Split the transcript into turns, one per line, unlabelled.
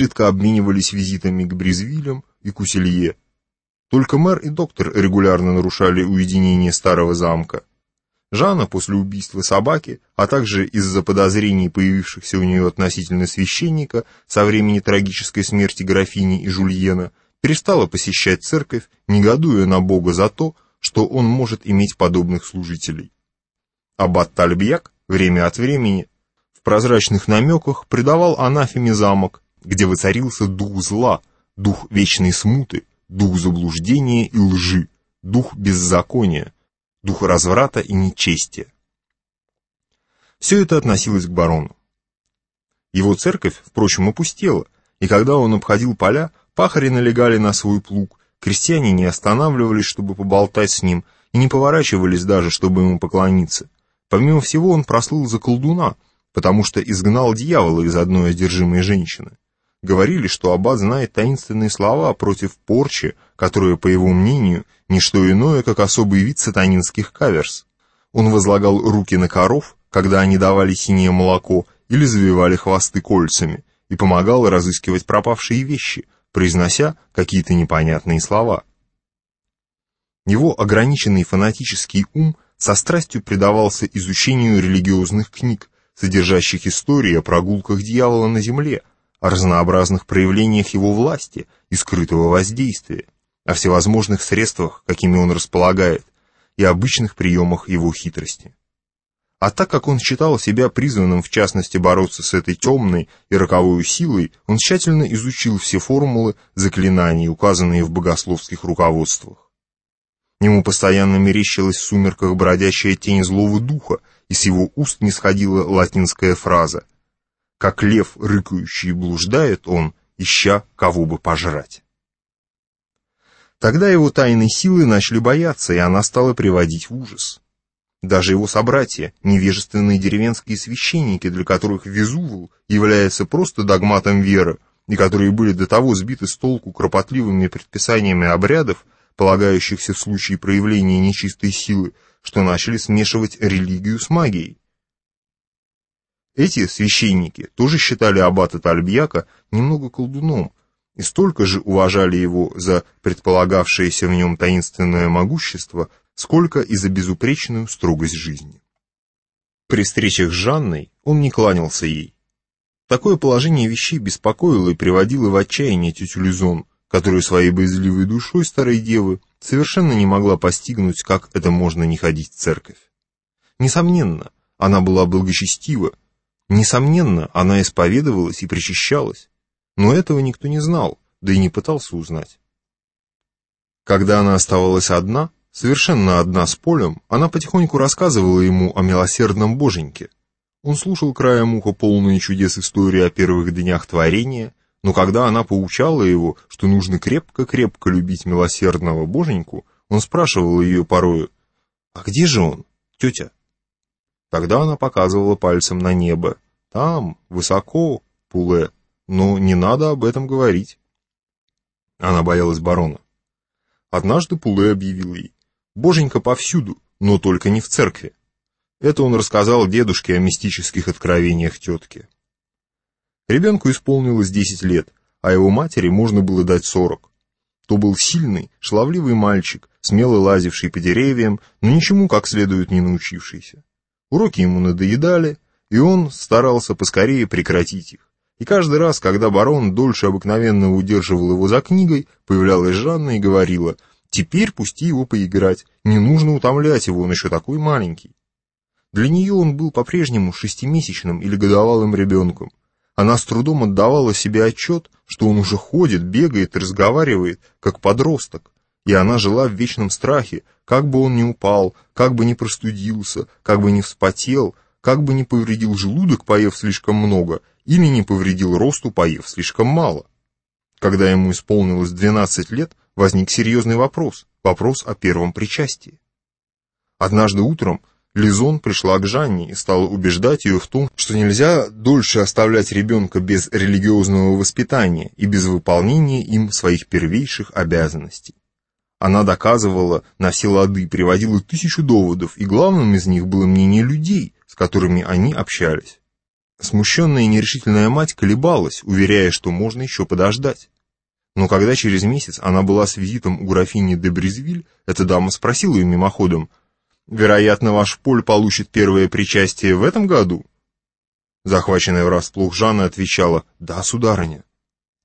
изредка обменивались визитами к Брезвилям и Куселье. Только мэр и доктор регулярно нарушали уединение старого замка. Жанна после убийства собаки, а также из-за подозрений, появившихся у нее относительно священника со времени трагической смерти графини и Жульена, перестала посещать церковь, негодуя на Бога за то, что он может иметь подобных служителей. Аббат Тальбьяк время от времени в прозрачных намеках предавал анафеме замок, где воцарился дух зла, дух вечной смуты, дух заблуждения и лжи, дух беззакония, дух разврата и нечестия. Все это относилось к барону. Его церковь, впрочем, опустела, и когда он обходил поля, пахари налегали на свой плуг, крестьяне не останавливались, чтобы поболтать с ним, и не поворачивались даже, чтобы ему поклониться. Помимо всего, он прослыл за колдуна, потому что изгнал дьявола из одной одержимой женщины. Говорили, что аббат знает таинственные слова против порчи, которая, по его мнению, не что иное, как особый вид сатанинских каверс. Он возлагал руки на коров, когда они давали синее молоко или завивали хвосты кольцами, и помогал разыскивать пропавшие вещи, произнося какие-то непонятные слова. Его ограниченный фанатический ум со страстью предавался изучению религиозных книг, содержащих истории о прогулках дьявола на земле, о разнообразных проявлениях его власти и скрытого воздействия, о всевозможных средствах, какими он располагает, и обычных приемах его хитрости. А так как он считал себя призванным в частности бороться с этой темной и роковой силой, он тщательно изучил все формулы заклинаний, указанные в богословских руководствах. Ему постоянно мерещилась в сумерках бродящая тень злого духа, и с его уст не сходила латинская фраза как лев рыкающий блуждает он, ища кого бы пожрать. Тогда его тайные силы начали бояться, и она стала приводить в ужас. Даже его собратья, невежественные деревенские священники, для которых Везувул является просто догматом веры, и которые были до того сбиты с толку кропотливыми предписаниями обрядов, полагающихся в случае проявления нечистой силы, что начали смешивать религию с магией. Эти священники тоже считали аббата Тальбьяка немного колдуном и столько же уважали его за предполагавшееся в нем таинственное могущество, сколько и за безупречную строгость жизни. При встречах с Жанной он не кланялся ей. Такое положение вещей беспокоило и приводило в отчаяние тетю Люзон, которую своей боязливой душой старой девы совершенно не могла постигнуть, как это можно не ходить в церковь. Несомненно, она была благочестива, Несомненно, она исповедовалась и причащалась, но этого никто не знал, да и не пытался узнать. Когда она оставалась одна, совершенно одна с Полем, она потихоньку рассказывала ему о милосердном боженьке. Он слушал краем уха полные чудес истории о первых днях творения, но когда она поучала его, что нужно крепко-крепко любить милосердного боженьку, он спрашивал ее порою, «А где же он, тетя?» Тогда она показывала пальцем на небо. Там, высоко, Пуле, но не надо об этом говорить. Она боялась барона. Однажды Пуле объявил ей, «Боженька повсюду, но только не в церкви». Это он рассказал дедушке о мистических откровениях тетки. Ребенку исполнилось десять лет, а его матери можно было дать сорок. То был сильный, шлавливый мальчик, смело лазивший по деревьям, но ничему как следует не научившийся. Уроки ему надоедали, и он старался поскорее прекратить их. И каждый раз, когда барон дольше обыкновенного удерживал его за книгой, появлялась Жанна и говорила, «Теперь пусти его поиграть, не нужно утомлять его, он еще такой маленький». Для нее он был по-прежнему шестимесячным или годовалым ребенком. Она с трудом отдавала себе отчет, что он уже ходит, бегает и разговаривает, как подросток, и она жила в вечном страхе, как бы он ни упал, как бы ни простудился, как бы ни вспотел, как бы ни повредил желудок, поев слишком много, или не повредил росту, поев слишком мало. Когда ему исполнилось 12 лет, возник серьезный вопрос, вопрос о первом причастии. Однажды утром Лизон пришла к Жанне и стала убеждать ее в том, что нельзя дольше оставлять ребенка без религиозного воспитания и без выполнения им своих первейших обязанностей. Она доказывала на все лады, приводила тысячу доводов, и главным из них было мнение людей, с которыми они общались. Смущенная и нерешительная мать колебалась, уверяя, что можно еще подождать. Но когда через месяц она была с визитом у графини де Брезвиль, эта дама спросила ее мимоходом, «Вероятно, ваш Поль получит первое причастие в этом году?» Захваченная врасплох Жанна отвечала, «Да, сударыня».